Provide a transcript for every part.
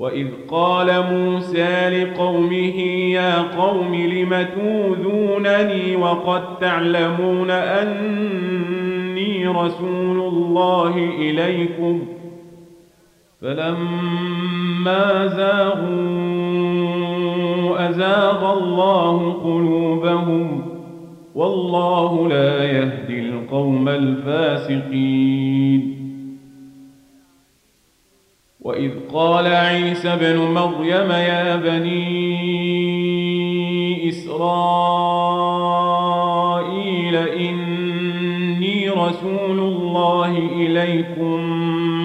وإذ قال موسى لقومه يا قوم لم توذونني وقد تعلمون أني رسول الله إليكم؟ فلما زاغوا أزاغ الله قلوبهم والله لا يهدي القوم الفاسقين. وإذ قال عيسى بن مريم يا بني إسرائيل إني رسول الله إليكم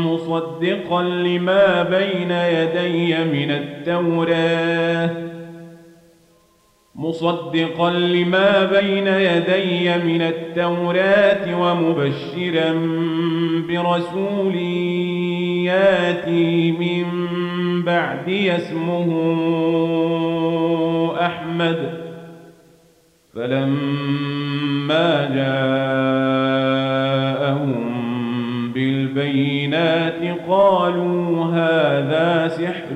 مصدقا لما بين يدي من التوراة. مصدقا لما بين يدي من التوراة ومبشرا برسول ياتي من بعدي اسمه أحمد. فلما جاءهم بالبينات قالوا هذا سحر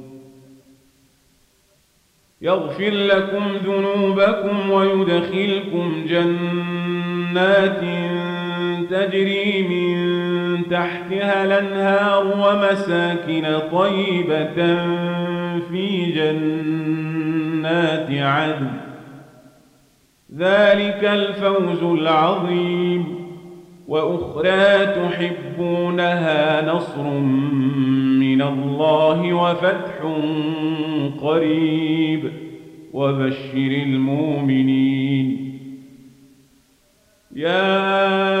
يغفر لكم ذنوبكم ويدخلكم جنات تجري من تحتها الأنهار ومساكن طيبة في جنات عدن. ذلك الفوز العظيم. وأخرى تحبونها نصر من الله وفتح قريب وبشر المؤمنين. يا